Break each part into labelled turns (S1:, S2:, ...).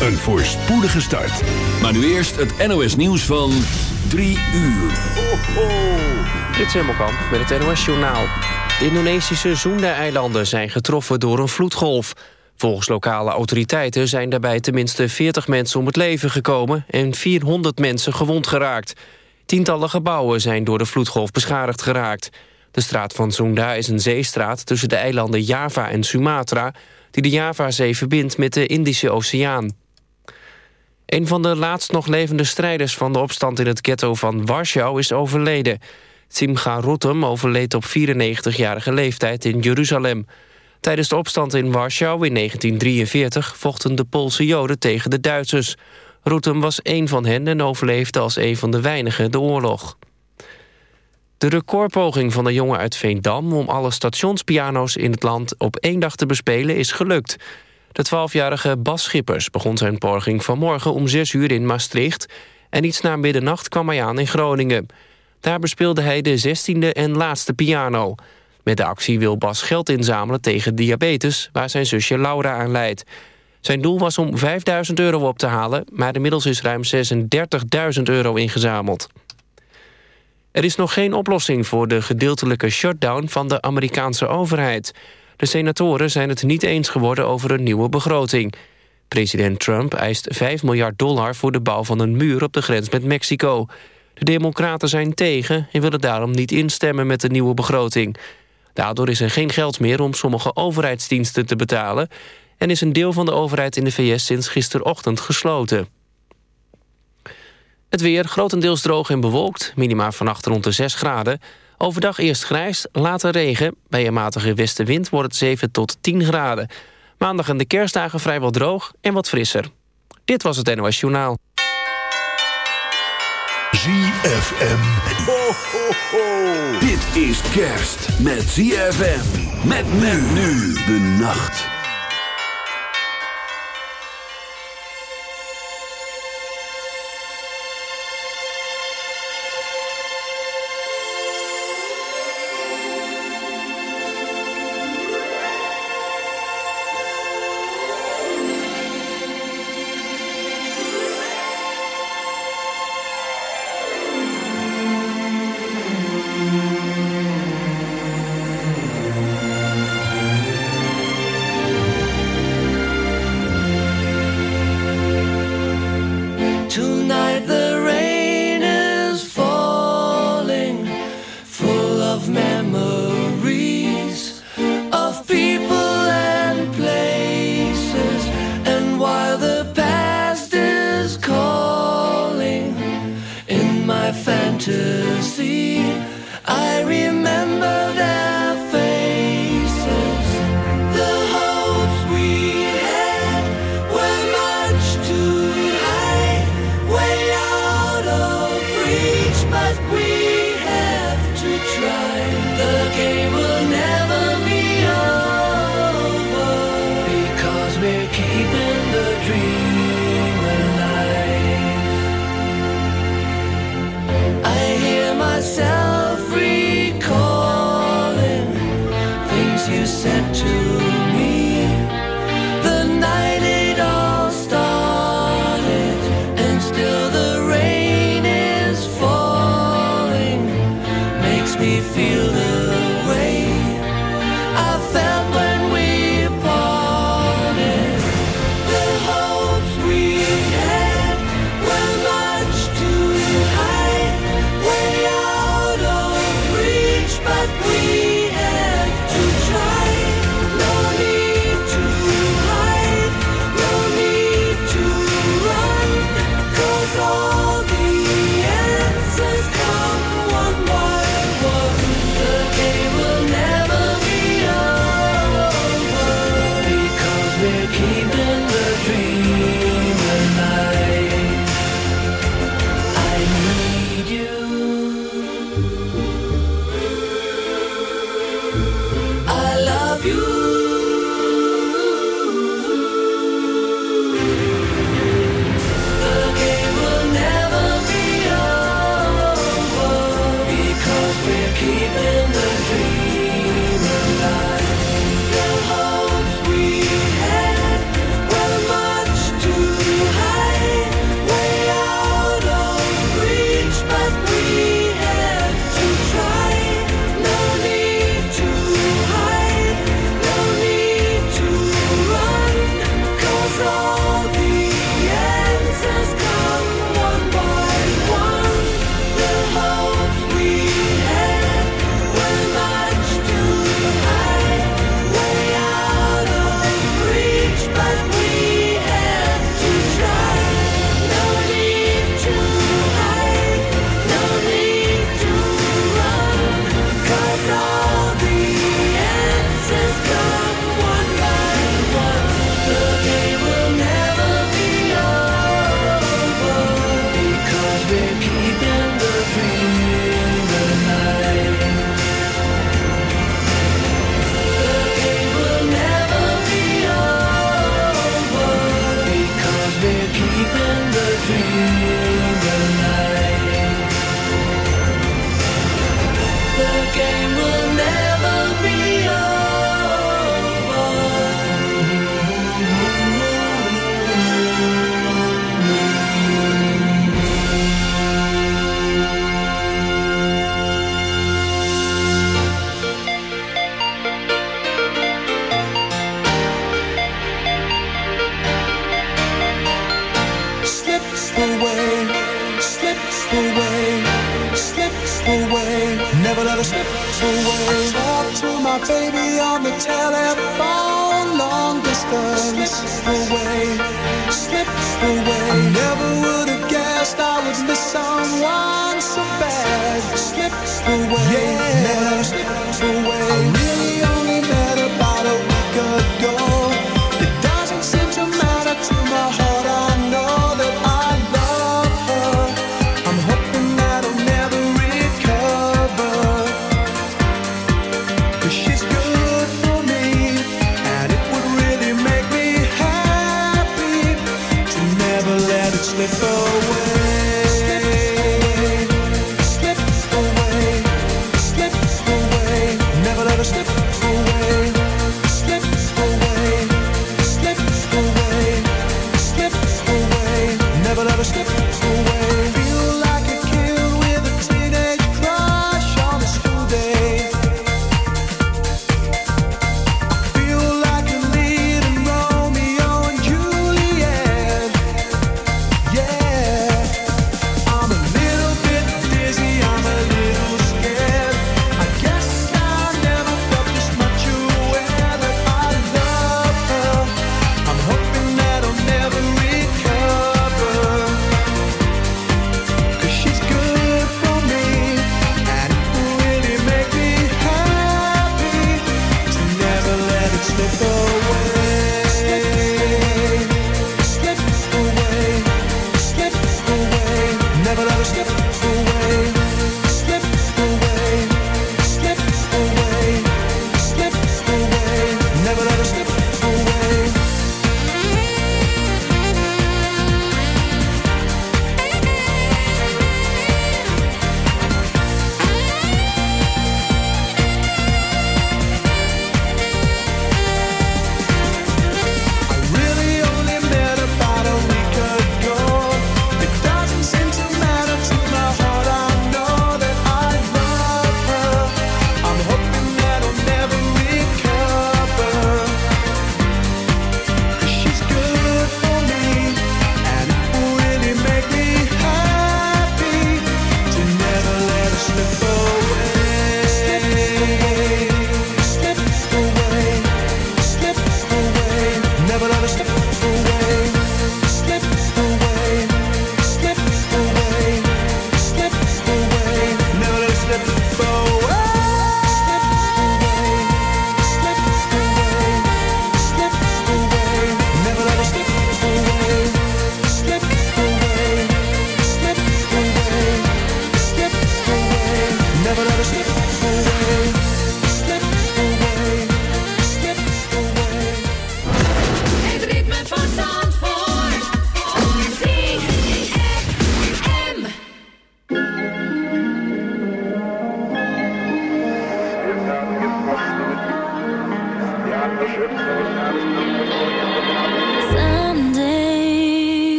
S1: een voorspoedige start.
S2: Maar nu eerst het NOS nieuws van 3 uur. Ho, ho.
S3: Dit is Hemmelkamp met het NOS Journaal. De Indonesische Sunda-eilanden zijn getroffen door een vloedgolf. Volgens lokale autoriteiten zijn daarbij tenminste 40 mensen om het leven gekomen... en 400 mensen gewond geraakt. Tientallen gebouwen zijn door de vloedgolf beschadigd geraakt. De straat van Sunda is een zeestraat tussen de eilanden Java en Sumatra... die de Javazee verbindt met de Indische Oceaan. Een van de laatst nog levende strijders van de opstand in het ghetto van Warschau is overleden. Simcha Rutem overleed op 94-jarige leeftijd in Jeruzalem. Tijdens de opstand in Warschau in 1943 vochten de Poolse Joden tegen de Duitsers. Rutem was één van hen en overleefde als een van de weinigen de oorlog. De recordpoging van de jongen uit Veendam om alle stationspiano's in het land op één dag te bespelen is gelukt. De 12-jarige Bas Schippers begon zijn poging vanmorgen om 6 uur in Maastricht... en iets na middernacht kwam hij aan in Groningen. Daar bespeelde hij de 16e en laatste piano. Met de actie wil Bas geld inzamelen tegen diabetes... waar zijn zusje Laura aan leidt. Zijn doel was om 5000 euro op te halen... maar inmiddels is ruim 36.000 euro ingezameld. Er is nog geen oplossing voor de gedeeltelijke shutdown van de Amerikaanse overheid. De senatoren zijn het niet eens geworden over een nieuwe begroting. President Trump eist 5 miljard dollar voor de bouw van een muur op de grens met Mexico. De democraten zijn tegen en willen daarom niet instemmen met de nieuwe begroting. Daardoor is er geen geld meer om sommige overheidsdiensten te betalen... en is een deel van de overheid in de VS sinds gisterochtend gesloten. Het weer grotendeels droog en bewolkt, minima vannacht rond de 6 graden. Overdag eerst grijs, later regen. Bij een matige westenwind wordt het 7 tot 10 graden. Maandag en de kerstdagen vrijwel droog en wat frisser. Dit was het NOS Journaal.
S1: ZFM.
S2: Ho, ho, ho. Dit is kerst met ZFM. Met men nu de nacht.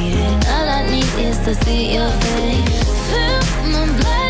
S4: need. All I need is to see your face.
S2: Fill.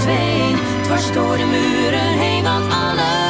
S4: verdween. Dwars door de muren heen, want alles.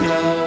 S4: snow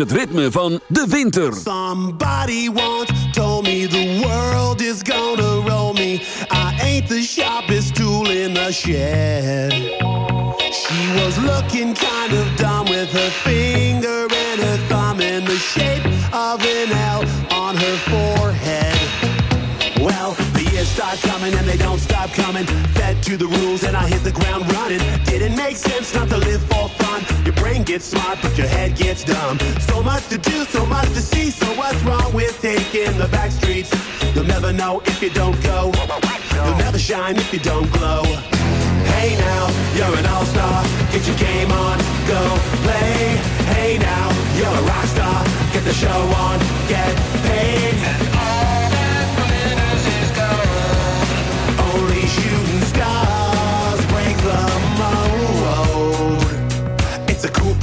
S4: het ritme van de winter.
S5: Somebody once told me the world is gonna roll me. I ain't the sharpest tool in the shed. She was looking kind of dumb with her finger and her thumb in the shape of an L on her forehead. Well, the years start coming and they don't stop coming. Fed to the rules and I hit the ground running. Didn't make sense not to gets smart, but your head gets dumb. So much to do, so much to see. So what's wrong with taking the back streets? You'll never know if you don't go. You'll never shine if you don't glow. Hey now, you're an all-star. Get your game on, go play. Hey now, you're a rock star. Get the show on, get paid.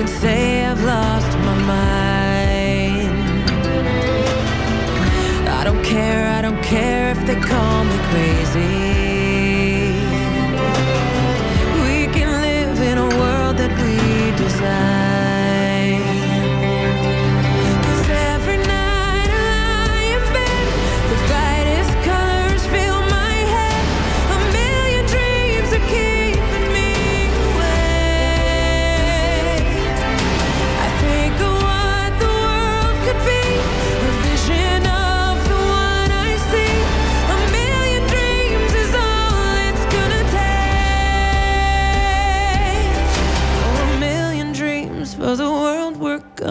S6: could say I've lost my mind. I don't care, I don't care if they call me crazy. We can live in a world that we desire.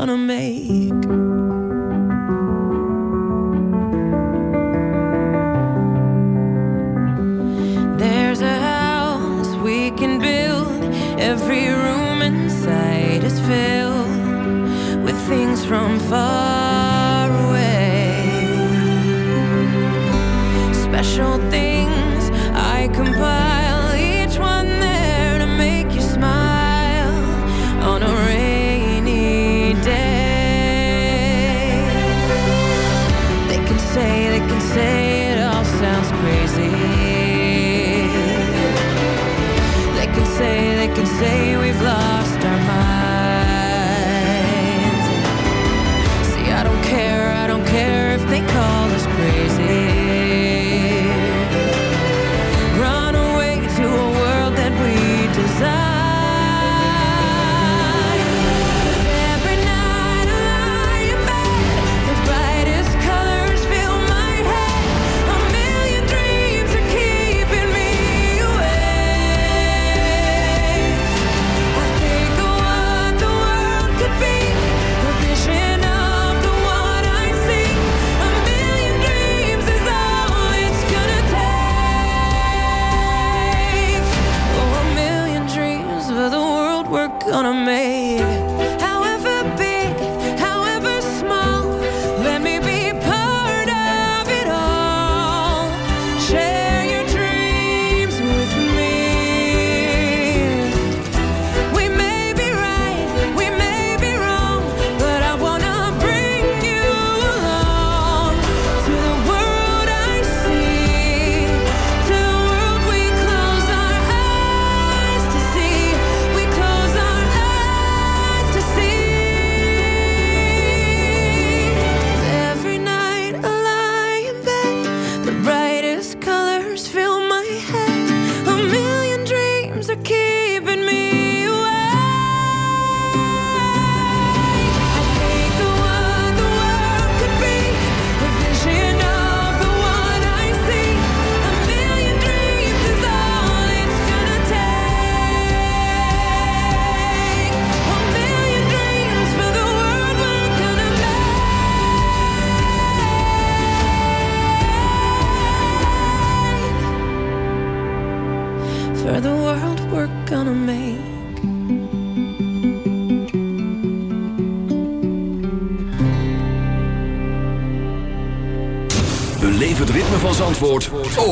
S6: wanna make.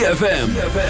S7: ZFM.